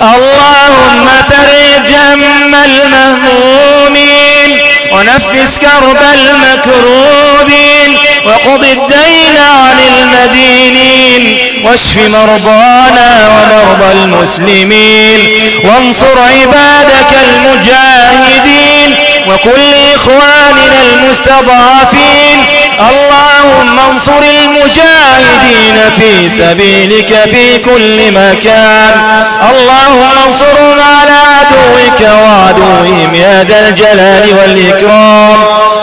اللهم فرج هم المهمومين ونفس كرب المكروبين وقض الدين عن المدينين واشف مرضانا ومرضى المسلمين وانصر عبادك المجاهدين وكل إخواننا المستضعفين اللهم انصر المجاهدين في سبيلك في كل مكان. اللهم انصرهم على عدوك وعدوهم يا ذا الجلال والإكرام.